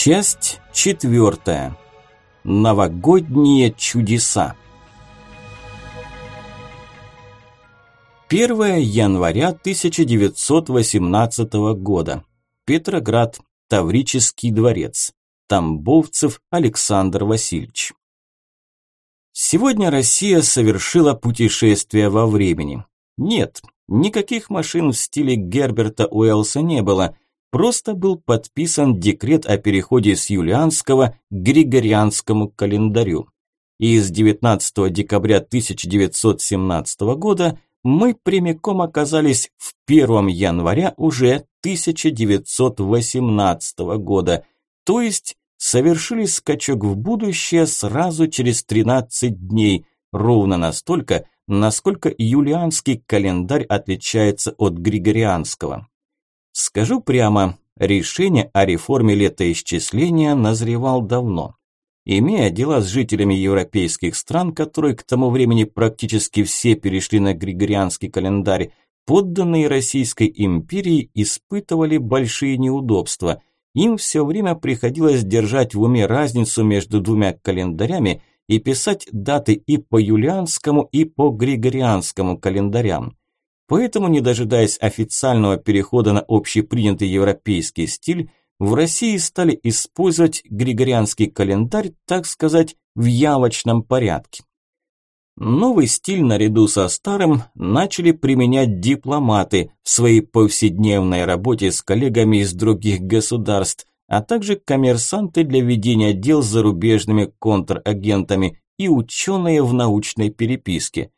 Часть четвертая. Новогодние чудеса. 1 января 1918 года. Петроград. Таврический дворец. Тамбовцев Александр Васильевич. Сегодня Россия совершила путешествие во времени. Нет, никаких машин в стиле Герберта Уэллса не было – Просто был подписан декрет о переходе с юлианского к григорианскому календарю. И с 19 декабря 1917 года мы прямиком оказались в 1 января уже 1918 года, то есть совершили скачок в будущее сразу через 13 дней, ровно настолько, насколько юлианский календарь отличается от григорианского. Скажу прямо, решение о реформе летоисчисления назревал давно. Имея дела с жителями европейских стран, которые к тому времени практически все перешли на григорианский календарь, подданные Российской империи испытывали большие неудобства. Им все время приходилось держать в уме разницу между двумя календарями и писать даты и по юлианскому, и по григорианскому календарям. Поэтому, не дожидаясь официального перехода на общепринятый европейский стиль, в России стали использовать григорианский календарь, так сказать, в явочном порядке. Новый стиль наряду со старым начали применять дипломаты в своей повседневной работе с коллегами из других государств, а также коммерсанты для ведения дел с зарубежными контрагентами и ученые в научной переписке.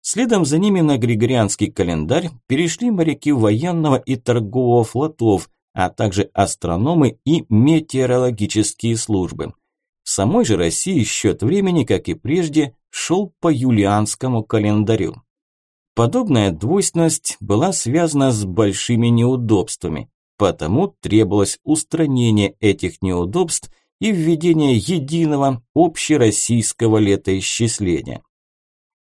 Следом за ними на Григорианский календарь перешли моряки военного и торгового флотов, а также астрономы и метеорологические службы. В самой же России счет времени, как и прежде, шел по юлианскому календарю. Подобная двойственность была связана с большими неудобствами, потому требовалось устранение этих неудобств и введение единого общероссийского летоисчисления.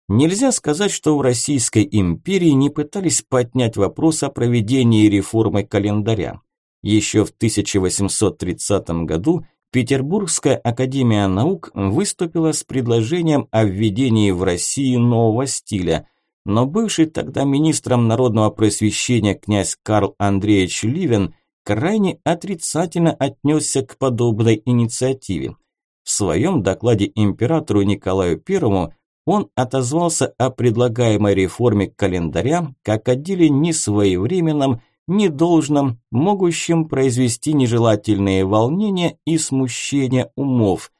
Нельзя сказать, что в Российской империи не пытались поднять вопрос о проведении реформы календаря. Еще в 1830 году Петербургская академия наук выступила с предложением о введении в России нового стиля, но бывший тогда министром народного просвещения князь Карл Андреевич Ливен крайне отрицательно отнесся к подобной инициативе. В своем докладе императору Николаю I он отозвался о предлагаемой реформе календаря как о деле несвоевременном, недолжном, могущем произвести нежелательные волнения и смущение умов.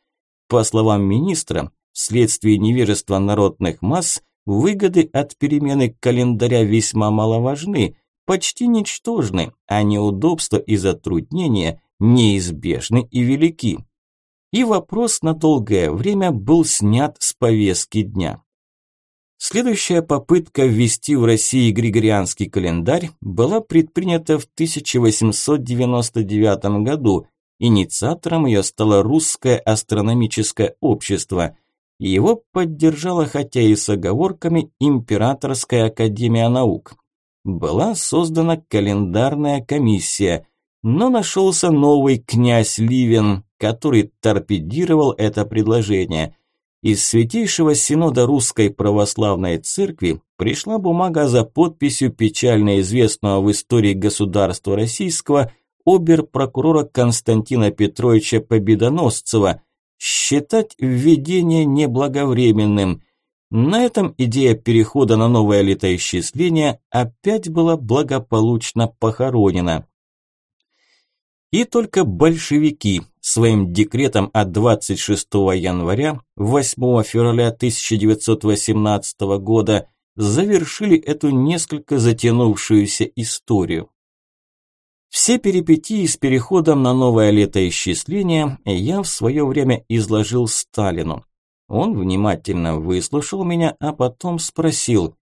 По словам министра, вследствие невежества народных масс, выгоды от перемены календаря весьма маловажны, почти ничтожны, а неудобства и затруднения неизбежны и велики и вопрос на долгое время был снят с повестки дня. Следующая попытка ввести в России григорианский календарь была предпринята в 1899 году. Инициатором ее стало Русское астрономическое общество. Его поддержала, хотя и с оговорками, Императорская академия наук. Была создана календарная комиссия, но нашелся новый князь Ливен, который торпедировал это предложение. Из Святейшего Синода Русской Православной Церкви пришла бумага за подписью печально известного в истории государства российского обер-прокурора Константина Петровича Победоносцева считать введение неблаговременным. На этом идея перехода на новое летоисчисление опять была благополучно похоронена. И только большевики своим декретом от 26 января 8 февраля 1918 года завершили эту несколько затянувшуюся историю. Все перипетии с переходом на новое летоисчисление я в свое время изложил Сталину. Он внимательно выслушал меня, а потом спросил,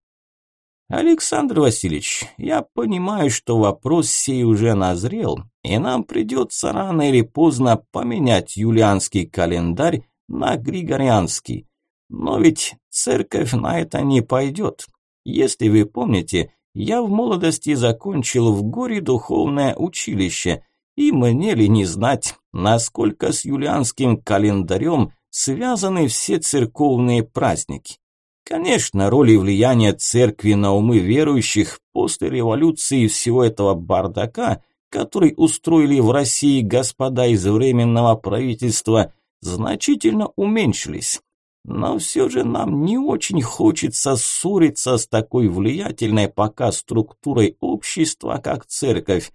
Александр Васильевич, я понимаю, что вопрос сей уже назрел, и нам придется рано или поздно поменять юлианский календарь на григорианский. Но ведь церковь на это не пойдет. Если вы помните, я в молодости закончил в горе духовное училище, И мне ли не знать, насколько с юлианским календарем связаны все церковные праздники. Конечно, роль и влияние церкви на умы верующих после революции всего этого бардака, который устроили в России господа из Временного правительства, значительно уменьшились. Но все же нам не очень хочется ссориться с такой влиятельной пока структурой общества, как церковь.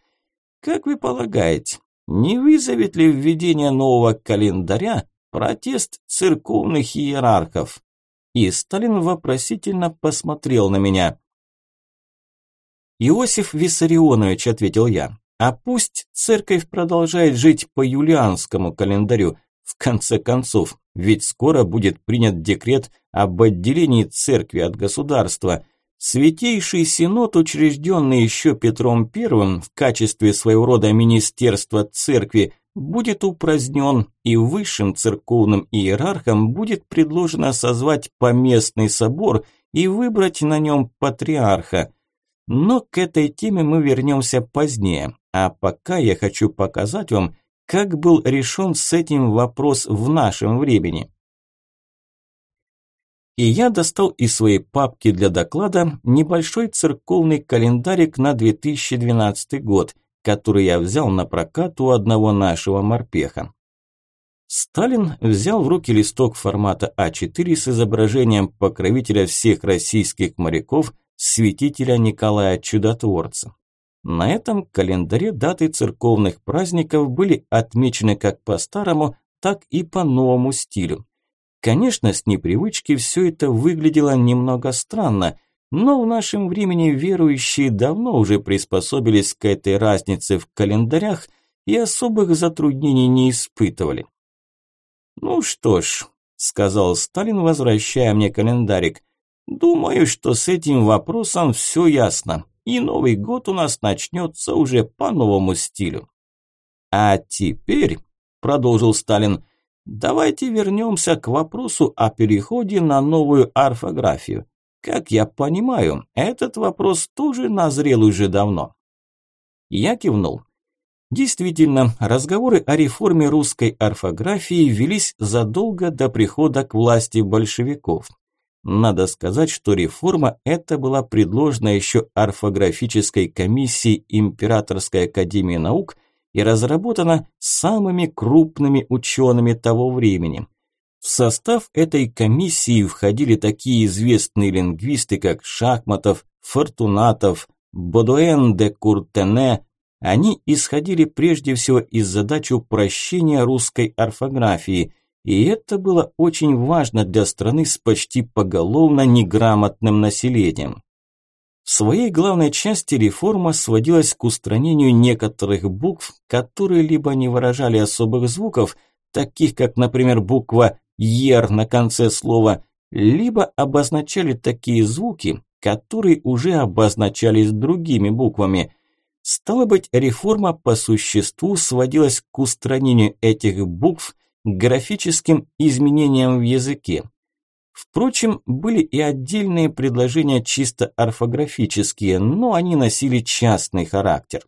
Как вы полагаете, не вызовет ли введение нового календаря протест церковных иерархов? И Сталин вопросительно посмотрел на меня. «Иосиф Виссарионович», – ответил я, – «а пусть церковь продолжает жить по юлианскому календарю. В конце концов, ведь скоро будет принят декрет об отделении церкви от государства. Святейший Синод, учрежденный еще Петром I в качестве своего рода министерства церкви, будет упразднен, и высшим церковным иерархам будет предложено созвать поместный собор и выбрать на нем патриарха. Но к этой теме мы вернемся позднее, а пока я хочу показать вам, как был решен с этим вопрос в нашем времени. И я достал из своей папки для доклада небольшой церковный календарик на 2012 год, который я взял на прокат у одного нашего морпеха. Сталин взял в руки листок формата А4 с изображением покровителя всех российских моряков, святителя Николая Чудотворца. На этом календаре даты церковных праздников были отмечены как по старому, так и по новому стилю. Конечно, с непривычки все это выглядело немного странно, но в нашем времени верующие давно уже приспособились к этой разнице в календарях и особых затруднений не испытывали. «Ну что ж», – сказал Сталин, возвращая мне календарик, – «думаю, что с этим вопросом все ясно и Новый год у нас начнется уже по новому стилю. А теперь, продолжил Сталин, давайте вернемся к вопросу о переходе на новую орфографию. Как я понимаю, этот вопрос тоже назрел уже давно. Я кивнул. Действительно, разговоры о реформе русской орфографии велись задолго до прихода к власти большевиков. Надо сказать, что реформа эта была предложена еще орфографической комиссией Императорской академии наук и разработана самыми крупными учеными того времени. В состав этой комиссии входили такие известные лингвисты, как Шахматов, Фортунатов, Бодуэн де Куртене. Они исходили прежде всего из задач упрощения русской орфографии – и это было очень важно для страны с почти поголовно неграмотным населением. В своей главной части реформа сводилась к устранению некоторых букв, которые либо не выражали особых звуков, таких как, например, буква «ер» на конце слова, либо обозначали такие звуки, которые уже обозначались другими буквами. Стало быть, реформа по существу сводилась к устранению этих букв – графическим изменениям в языке. Впрочем, были и отдельные предложения чисто орфографические, но они носили частный характер.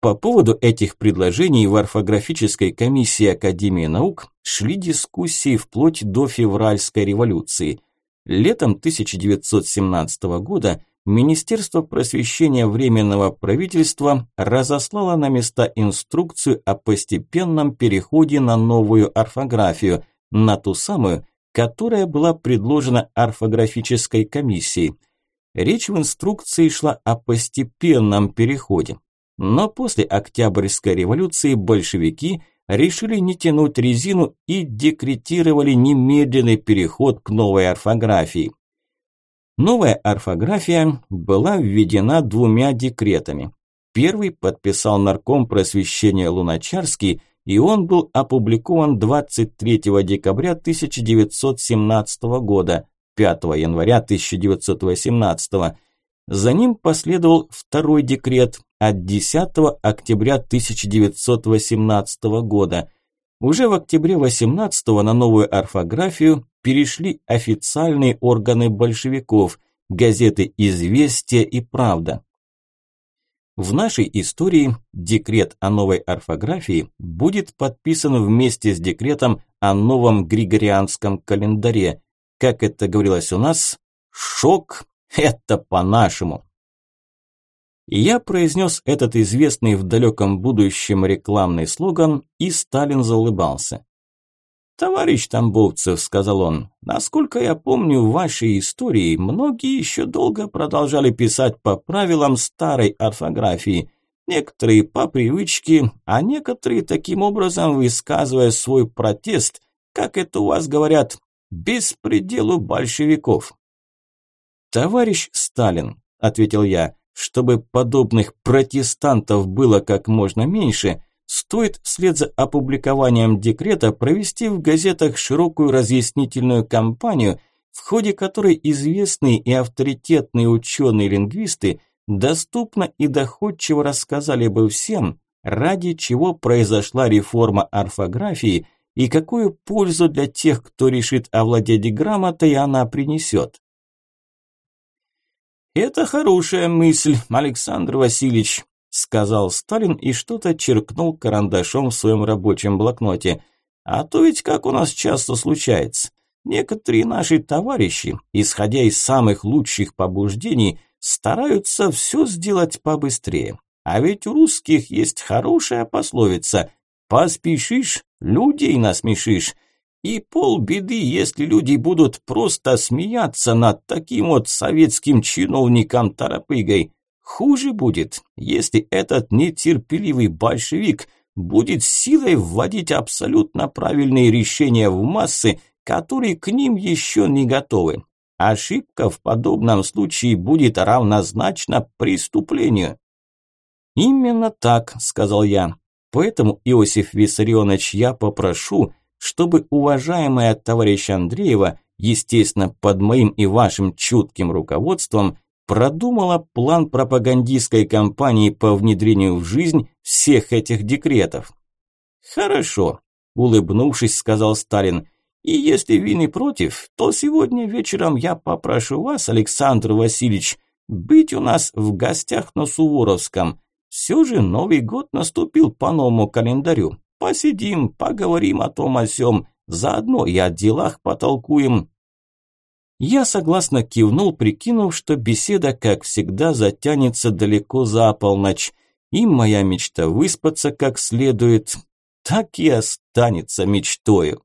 По поводу этих предложений в орфографической комиссии Академии наук шли дискуссии вплоть до февральской революции. Летом 1917 года Министерство просвещения Временного правительства разослало на места инструкцию о постепенном переходе на новую орфографию, на ту самую, которая была предложена орфографической комиссией. Речь в инструкции шла о постепенном переходе. Но после Октябрьской революции большевики решили не тянуть резину и декретировали немедленный переход к новой орфографии. Новая орфография была введена двумя декретами. Первый подписал нарком просвещения Луначарский, и он был опубликован 23 декабря 1917 года, 5 января 1918. За ним последовал второй декрет от 10 октября 1918 года. Уже в октябре 18 на новую орфографию перешли официальные органы большевиков, газеты «Известия» и «Правда». В нашей истории декрет о новой орфографии будет подписан вместе с декретом о новом григорианском календаре. Как это говорилось у нас, шок – это по-нашему. Я произнес этот известный в далеком будущем рекламный слоган, и Сталин заулыбался. «Товарищ Тамбовцев», – сказал он, – «насколько я помню в вашей истории, многие еще долго продолжали писать по правилам старой орфографии, некоторые по привычке, а некоторые таким образом высказывая свой протест, как это у вас говорят, беспределу большевиков». «Товарищ Сталин», – ответил я, – «чтобы подобных протестантов было как можно меньше», – стоит вслед за опубликованием декрета провести в газетах широкую разъяснительную кампанию, в ходе которой известные и авторитетные ученые-лингвисты доступно и доходчиво рассказали бы всем, ради чего произошла реформа орфографии и какую пользу для тех, кто решит овладеть грамотой, она принесет. «Это хорошая мысль, Александр Васильевич», сказал Сталин и что-то черкнул карандашом в своем рабочем блокноте. А то ведь как у нас часто случается. Некоторые наши товарищи, исходя из самых лучших побуждений, стараются все сделать побыстрее. А ведь у русских есть хорошая пословица «поспешишь, людей насмешишь». И полбеды, если люди будут просто смеяться над таким вот советским чиновником-торопыгой. Хуже будет, если этот нетерпеливый большевик будет силой вводить абсолютно правильные решения в массы, которые к ним еще не готовы. Ошибка в подобном случае будет равнозначна преступлению. Именно так, сказал я. Поэтому, Иосиф Виссарионович, я попрошу, чтобы уважаемая товарищ Андреева, естественно, под моим и вашим чутким руководством, продумала план пропагандистской кампании по внедрению в жизнь всех этих декретов. «Хорошо», – улыбнувшись, сказал Сталин. «И если вы не против, то сегодня вечером я попрошу вас, Александр Васильевич, быть у нас в гостях на Суворовском. Все же Новый год наступил по новому календарю. Посидим, поговорим о том о сём, заодно и о делах потолкуем, я согласно кивнул, прикинув, что беседа, как всегда, затянется далеко за полночь, и моя мечта выспаться как следует, так и останется мечтою.